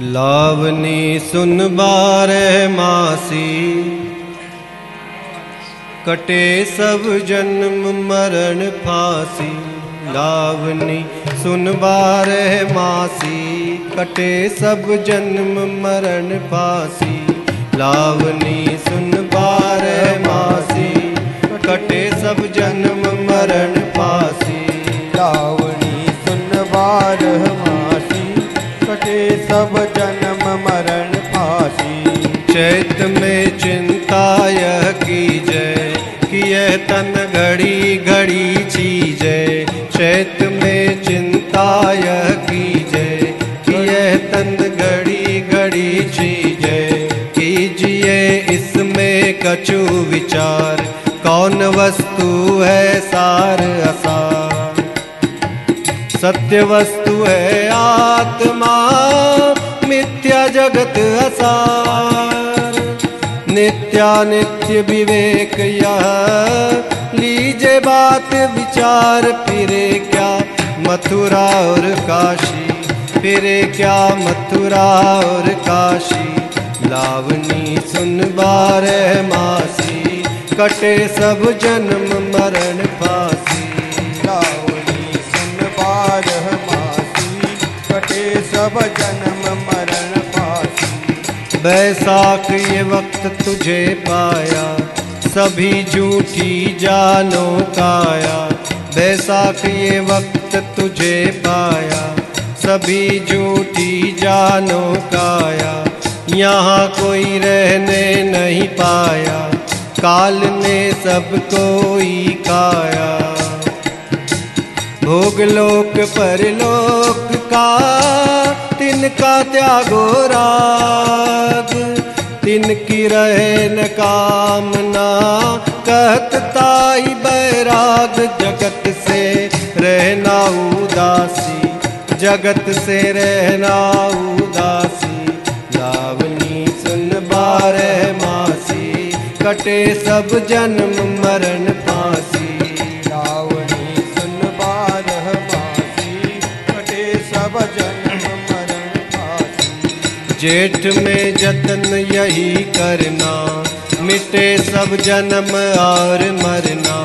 लावनी सुन बार मासी। कटे सब जन्म मरण फांसी। लावनी सुन बार मासी। कटे सब जन्म मरण फांसी। लावनी सुन बार मासी। कटे सब जन्म मरण फांसी। लावणी सब जन्म मरण फांसी। चैत में चिंता यह की जय, कि यह तन घड़ी घड़ी चीजय चैत में चिंता यह की जय, कि यह तन घड़ी घड़ी चीजय कीजिए इसमें कछु विचार, कौन वस्तु है सार असार। सत्य वस्तु है आत्मा। मिथ्या जगत असार। नित्यानित्य विवेक यह। लीजे बात विचार, फिरे क्या मथुरा और काशी? फिरे क्या मथुरा और काशी? लावनी सुन बार मासी। कटे सब जन्म मरण फांसी। लावनी सुन बार मासी। कटे सब जन्म बैसाख ये वक्त तुझे पाया, सभी झूठी जानो काया बैसाख ये वक्त तुझे पाया, सभी झूठी जानो काया यहाँ कोई रहने नहीं पाया, काल ने सब कोई काया भोगलोक परलोक का तिनका त्यागो राग, तिनकी रहे न कामना कहत ताई बैराग, जगत से रहना उदासी, जगत से रहना उदासी। लावनी सुन बारह मासी, कटे सब जन्म मरण फांसी जेठ में जतन यही करना, मिटे सब जन्म और मरना।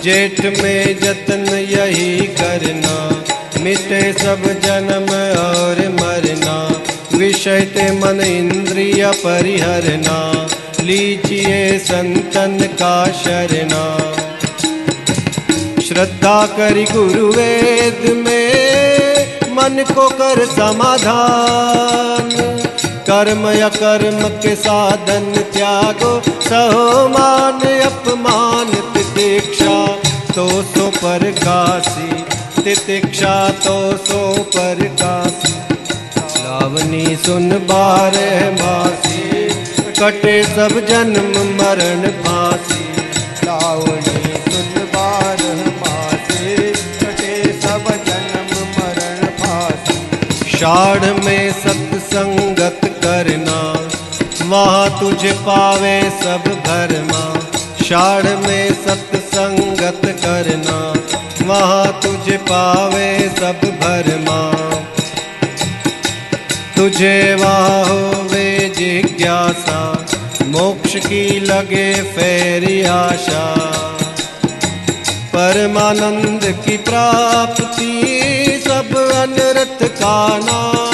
जेठ में जतन यही करना, मिटे सब जन्म और मरना। विषय ते मन इंद्रिय परिहरना, लीजिए संतन का शरणा। श्रद्धा करी गुरु वेद में, मन को कर समाधान। कर्म या कर्म के साधन त्यागो सहो मान अपमान तितिक्षा तो सो पर काशी, तितिक्षा तो सो पर काशी। लावनी सुन बारे मासी, कटे सब जन्म मरण फांसी। लावणी सुन बार मासी, कटे सब जन्म मरण फांसी। शाढ़ में सत्संगत करना। वहाँ तुझे पावे सब भरमा शाढ़ में सत्संगत करना। वहाँ तुझ पावे सब भरमा। तुझे वहाँ होवे जिज्ञासा। मोक्ष की लगे फेरी आशा। परमानंद की प्राप्ति सब अनर्थ का नाश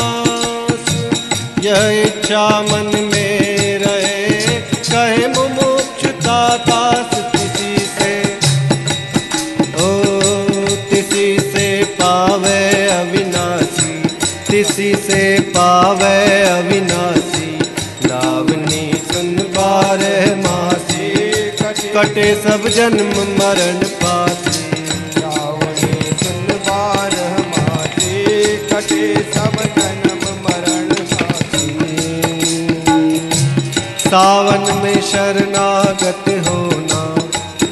यह इच्छा मन में रहे। कहे मुमुक्षुता दास किसी से। ओ किसी से पावे अविनाशी। तिसी से पावे अविनाशी। लावनी सुन बार मासी। कटे सब जन्म मरण पासी। लावणी सुन बार मासी। कटे सब जन्म सावन में शरणागत होना,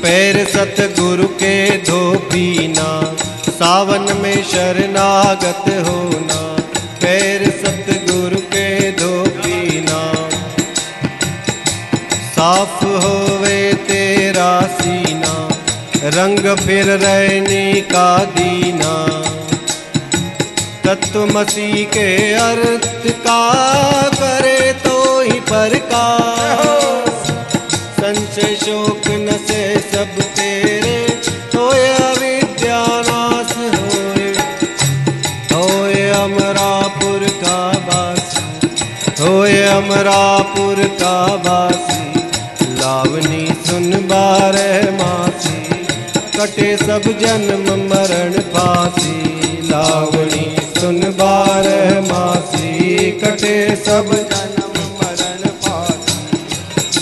पैर सतगुरु के धो पीना सावन में शरणागत होना, पैर सतगुरु के धो पीना साफ़ होवे तेरा सीना, रंग फिर रहने का दीना। तत्वमसी के अर्थ का करे प्रकाश संशय शोक न से सब तेरे। होए अविद्यानाश होए। होए अमरापुर का वासी। होए अमरापुर का वासी। लावनी सुन बारह मासी। कटे सब जन्म मरण फांसी लावनी सुन बारह मासी। कटे सब जन्म पासी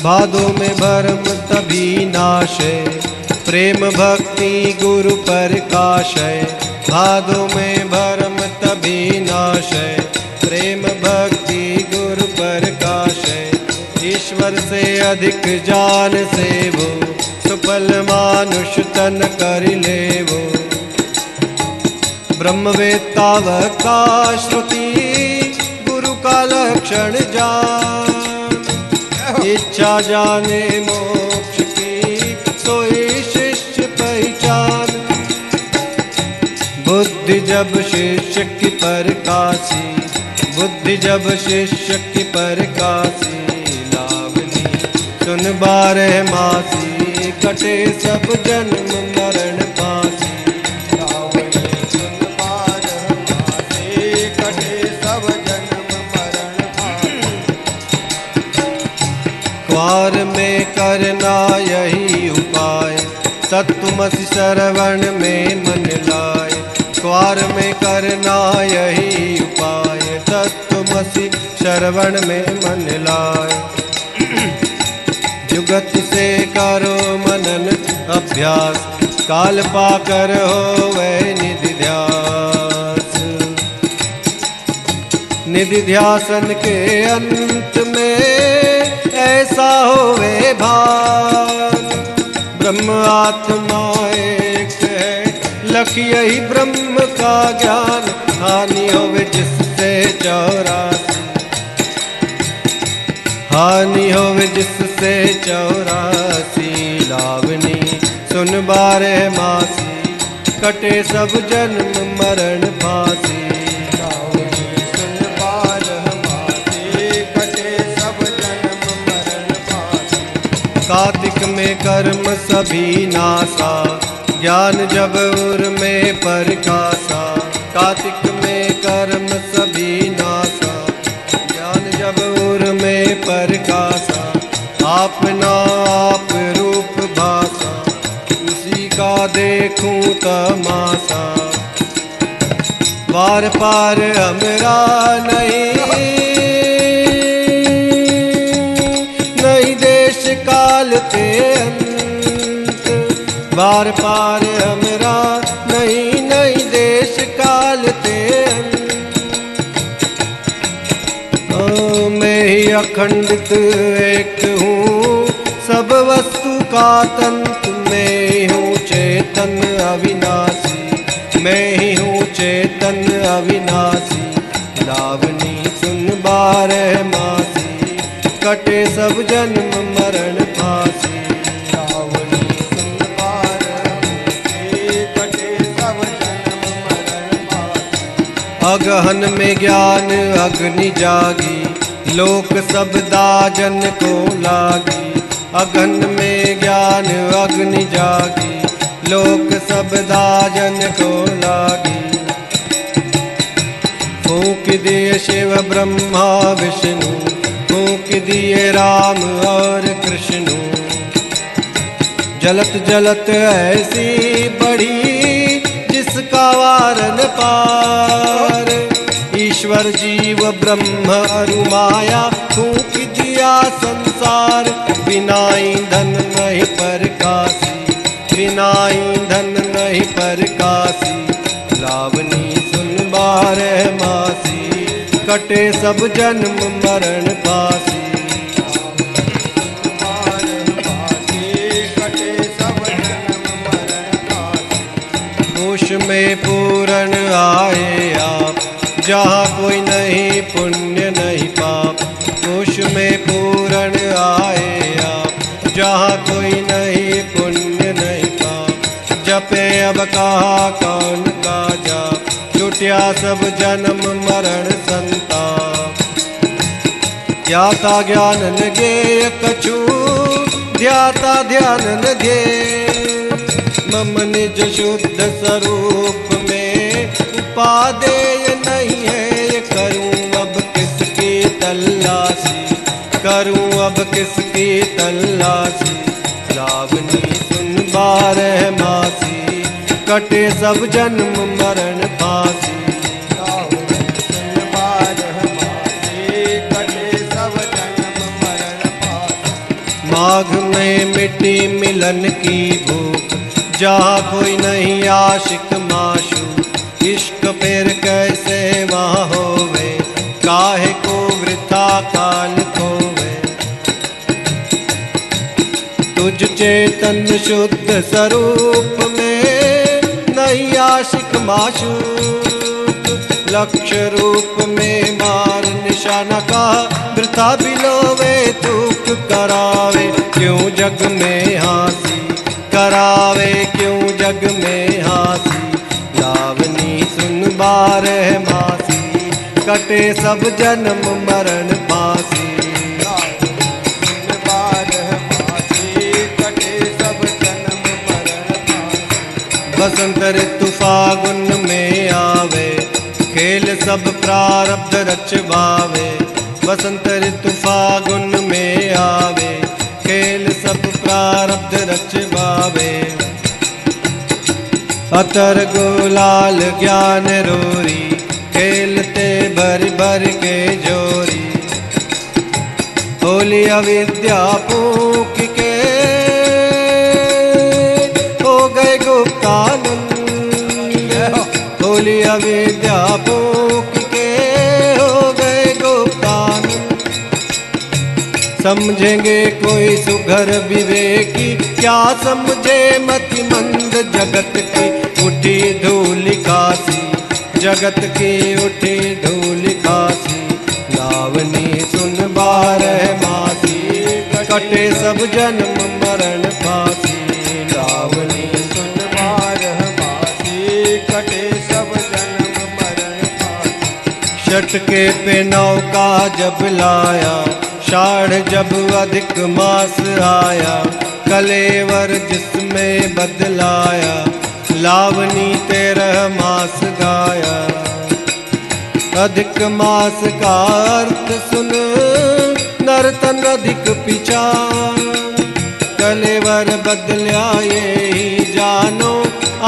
भादो में भरम तभी नाशे प्रेम भक्ति गुरु प्रकाशय भादो में भरम तभी नाशय प्रेम भक्ति गुरु प्रकाशय ईश्वर से अधिक जान से वो, सुफल मानुष तन कर ले वो। ब्रह्मवेत्ता का श्रुति, गुरु का लक्षण जान। इच्छा जाने मोक्ष की सोई शिष्य पहचान। बुद्धि जब शिष्य की परकासी बुद्धि जब शिष्य की परकासी लावनी, सुन बारह मासी, कटे सब जन्म क्वार में करना यही उपाय। तत्वमसि श्रवण में मन लाए। क्वार में करना यही उपाय। तत्वमसि श्रवण में मन लाए। जुगत से करो मनन अभ्यास। काल पाकर हो वह निधि ध्यास। निधि ध्यासन के अंत में होवे भान ब्रह्म आत्मा एक है लख यही ब्रह्म का ज्ञान। हानि होवे जिससे चौरासी। हानि होवे जिससे चौरासी। लावनी, सुन बारे मासी, कटे सब जन्म मरण फांसी। कर्म सभी नासा, ज्ञान जब में परकासा। कार्तिक में कर्म सभी नासा, ज्ञान जब उर में परकासा। अपना आप रूप भाषा उसी का देखूँ तमाशा पार पार हमरा नहीं नहीं देश काल ते अंत बार पार हमरा नहीं नहीं देश काल ते मैं ही अखंडित एक हूँ, सब वस्तु का तंत्र मैं हूँ, चेतन अविनाशी। मैं ही हूँ, चेतन अविनाशी। लावनी सुन बारह मासी, कटे सब जन्म मरण फांसी। पासी अगहन में ज्ञान अग्नि जागी, लोक सब दाजन को लागी। अगन में ज्ञान अग्नि जागी, लोक सब दाजन को लागी। फूक दिए शिव ब्रह्मा विष्णु, फूक दिए राम और कृष्ण। जलत जलत ऐसी बढ़ी जिसका वारन पार। ईश्वर जीव ब्रह्म अरु माया फूक दिया संसार। बिना ईंधन नहीं प्रकाशी बिना ईंधन नहीं प्रकाशी। लावनी सुन बारह मासी, कटे सब जन्म मरण पासी। जहाँ कोई नहीं, पुण्य नहीं पाप। होश में पूरण आए आप। जहाँ कोई नहीं, पुण्य नहीं पाप। जपे अब कहा, कौन का जाप? जुटे सब जन्म, मरण संता ज्ञाता ज्ञान न गे कछु ध्याता ध्यान न गे मम निज शुद्ध स्वरूप में उपादेय नहीं है ये करूँ अब किसकी तलाशी? करूँ अब किसकी तलाशी? लावनी सुन बार मासी, कटे सब जन्म मरण पास। माघ में मिट्टी मिलन की भूख, जहाँ कोई नहीं आशिक माशू इश्क फिर कैसे वहाँ होवे? काहे को वृथा काल खोवे? तुझ चेतन शुद्ध स्वरूप में नहीं आशिक माशू लक्ष्य रूप में मार निशाना का वृथा बिलोवे तूक करावे। क्यों जग में हासी? करावे क्यों जग में हासी? सुन बारह मासी, कटे सब जन्म मरण मरण बसंत ऋतु फागुन में आवे, खेल सब प्रारब्ध रचवावे। बसंत ऋतु फागुन में आवे, खेल सब प्रारब्ध रचवावे। अतर गुलाल ज्ञान रोरी, खेलते भर भर के जोरी। होली अविद्या पूक के हो गए गुप्तानंद। होली अविद्या पूक के हो गए गुप्तानंद। समझेंगे कोई सुघर विवेकी, क्या समझे मति मंद जगत की? उठी धूल कासी, जगत की उठी धूल कासी। लावनी सुन बारह मासी, कटे सब जन्म मरण पासी। लावनी सुन बारह मासे, कटे सब जन्म मरण पास। षटके पे नौका जब लाया शाढ़ जब अधिक मास आया। कलेवर जिसमें बदलाया लावनी तेरह मास गाया। अधिक मास का अर्थ सुन, नर्तन अधिक पिचा कलेवर बदल्या ये जानो,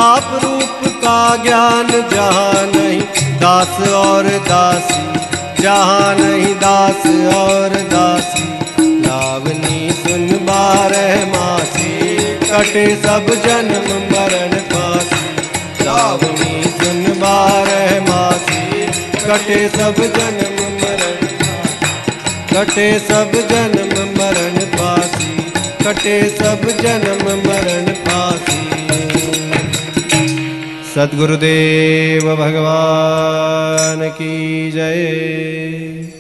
आप रूप का ज्ञान जहाँ नहीं, दास और दासी, जहाँ नहीं, दास और दासी। लावनी सुन बारह मासी, कटे सब जन्म मरण फांसी लावनी सुन बारह मासी, कटे सब जन्म मरण कटे सब जन्म मरण पासी, कटे सब जन्म मरण पासी। सदगुरुदेव भगवान की जय।